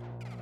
you